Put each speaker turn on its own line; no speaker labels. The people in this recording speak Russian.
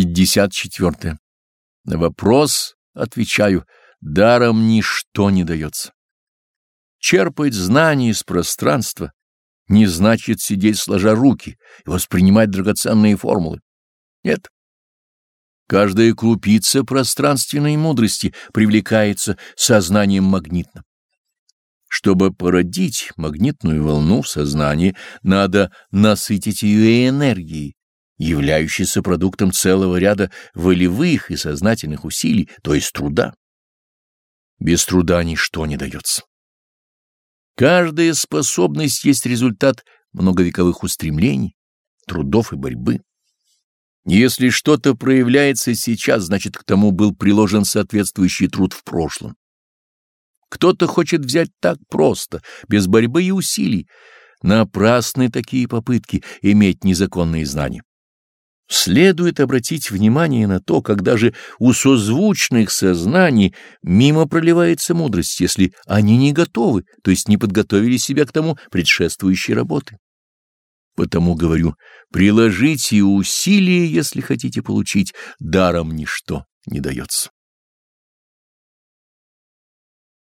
54. На вопрос отвечаю, даром ничто не дается. Черпать знания из пространства не значит сидеть сложа руки и воспринимать драгоценные формулы. Нет. Каждая крупица пространственной мудрости привлекается сознанием магнитным. Чтобы породить магнитную волну в сознании, надо насытить ее энергией, являющейся продуктом целого ряда волевых и сознательных усилий, то есть труда. Без труда ничто не дается. Каждая способность есть результат многовековых устремлений, трудов и борьбы. Если что-то проявляется сейчас, значит, к тому был приложен соответствующий труд в прошлом. Кто-то хочет взять так просто, без борьбы и усилий. Напрасны такие попытки иметь незаконные знания. Следует обратить внимание на то, когда же у созвучных сознаний мимо проливается мудрость, если они не готовы, то есть не подготовили себя к тому предшествующей работы. Потому говорю, приложите усилия, если хотите получить, даром ничто не дается.